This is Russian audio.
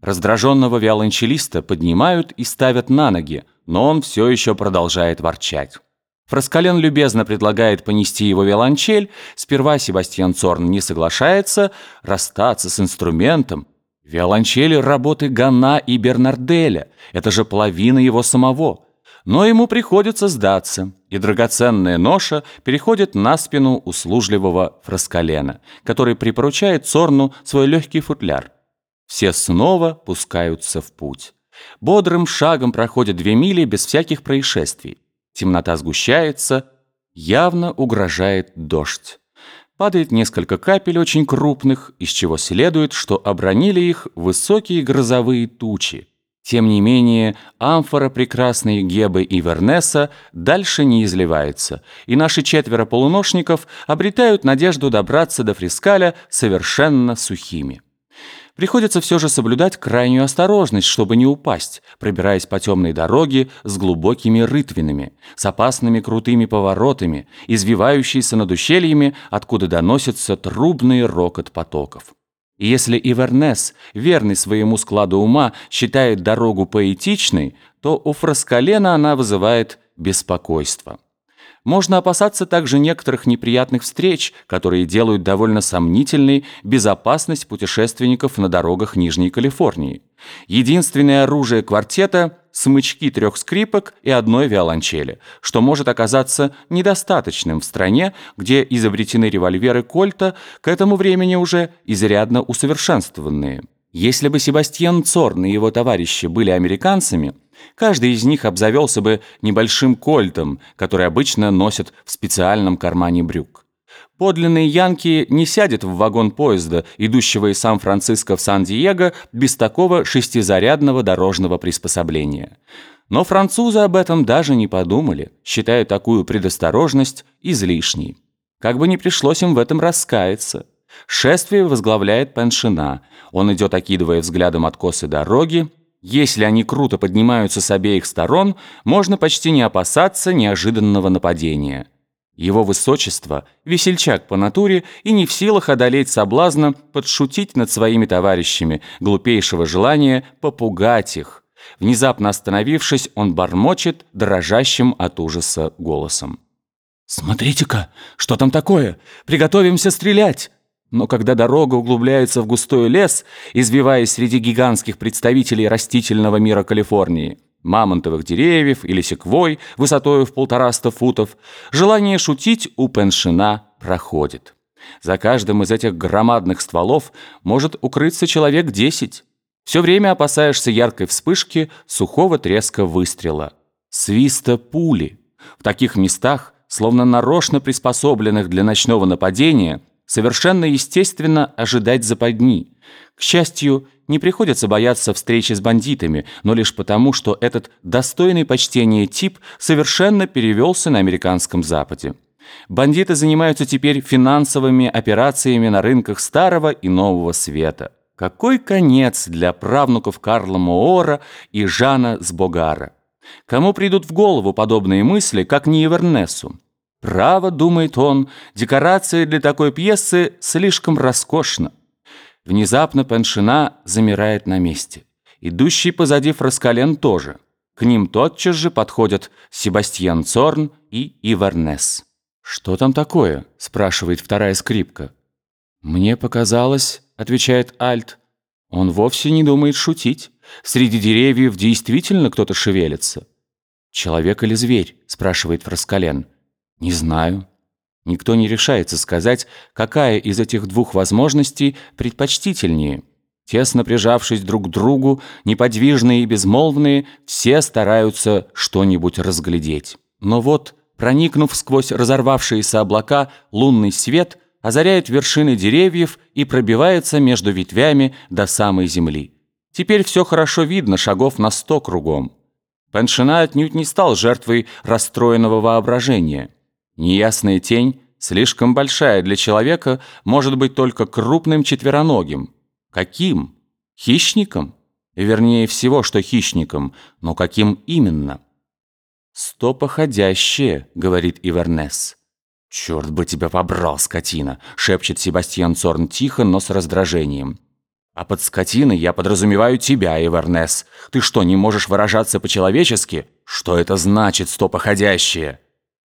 Раздраженного виолончелиста поднимают и ставят на ноги, но он все еще продолжает ворчать. Фраскален любезно предлагает понести его виолончель. Сперва Себастьян Цорн не соглашается расстаться с инструментом. Виолончели работы Ганна и Бернарделя. Это же половина его самого. Но ему приходится сдаться, и драгоценная ноша переходит на спину услужливого Фраскалена, который припоручает Цорну свой легкий футляр. Все снова пускаются в путь. Бодрым шагом проходят две мили без всяких происшествий. Темнота сгущается, явно угрожает дождь. Падает несколько капель очень крупных, из чего следует, что обронили их высокие грозовые тучи. Тем не менее, амфора прекрасной Гебы и Вернеса дальше не изливается, и наши четверо полуношников обретают надежду добраться до Фрискаля совершенно сухими. Приходится все же соблюдать крайнюю осторожность, чтобы не упасть, пробираясь по темной дороге с глубокими рытвинами, с опасными крутыми поворотами, извивающейся над ущельями, откуда доносится трубный рокот потоков. И если Ивернес, верный своему складу ума, считает дорогу поэтичной, то у Фраскалена она вызывает беспокойство. Можно опасаться также некоторых неприятных встреч, которые делают довольно сомнительной безопасность путешественников на дорогах Нижней Калифорнии. Единственное оружие квартета – смычки трех скрипок и одной виолончели, что может оказаться недостаточным в стране, где изобретены револьверы Кольта, к этому времени уже изрядно усовершенствованные. Если бы Себастьян Цорн и его товарищи были американцами, каждый из них обзавелся бы небольшим кольтом, который обычно носят в специальном кармане брюк. Подлинный Янки не сядет в вагон поезда, идущего из Сан-Франциско в Сан-Диего, без такого шестизарядного дорожного приспособления. Но французы об этом даже не подумали, считая такую предосторожность излишней. Как бы ни пришлось им в этом раскаяться. Шествие возглавляет Пеншина. Он идет, окидывая взглядом откосы дороги. Если они круто поднимаются с обеих сторон, можно почти не опасаться неожиданного нападения. Его высочество – весельчак по натуре и не в силах одолеть соблазна подшутить над своими товарищами, глупейшего желания попугать их. Внезапно остановившись, он бормочет дрожащим от ужаса голосом. «Смотрите-ка, что там такое? Приготовимся стрелять!» Но когда дорога углубляется в густой лес, извиваясь среди гигантских представителей растительного мира Калифорнии, мамонтовых деревьев или секвой высотой в полтораста футов, желание шутить у Пеншина проходит. За каждым из этих громадных стволов может укрыться человек десять. Все время опасаешься яркой вспышки, сухого треска выстрела, свиста пули. В таких местах, словно нарочно приспособленных для ночного нападения, Совершенно естественно ожидать западни. К счастью, не приходится бояться встречи с бандитами, но лишь потому, что этот достойный почтения тип совершенно перевелся на американском Западе. Бандиты занимаются теперь финансовыми операциями на рынках Старого и Нового Света. Какой конец для правнуков Карла Моора и Жана Сбогара? Кому придут в голову подобные мысли, как не Ивернесу? Право, думает он, декорация для такой пьесы слишком роскошна. Внезапно Пеншина замирает на месте. Идущий позади Фраскален тоже. К ним тотчас же подходят Себастьян Цорн и Иварнес. «Что там такое?» – спрашивает вторая скрипка. «Мне показалось», – отвечает Альт. «Он вовсе не думает шутить. Среди деревьев действительно кто-то шевелится». «Человек или зверь?» – спрашивает Фраскален. Не знаю. Никто не решается сказать, какая из этих двух возможностей предпочтительнее. Тесно прижавшись друг к другу, неподвижные и безмолвные, все стараются что-нибудь разглядеть. Но вот, проникнув сквозь разорвавшиеся облака, лунный свет озаряет вершины деревьев и пробивается между ветвями до самой земли. Теперь все хорошо видно, шагов на сто кругом. Пеншина отнюдь не стал жертвой расстроенного воображения. Неясная тень, слишком большая для человека, может быть только крупным четвероногим. Каким? Хищником? Вернее всего, что хищником, но каким именно? «Сто походящее», — говорит Ивернес. «Черт бы тебя побрал, скотина!» — шепчет Себастьян Цорн тихо, но с раздражением. А под скотиной я подразумеваю тебя, Эвернес. Ты что, не можешь выражаться по-человечески? Что это значит, стопоходящее?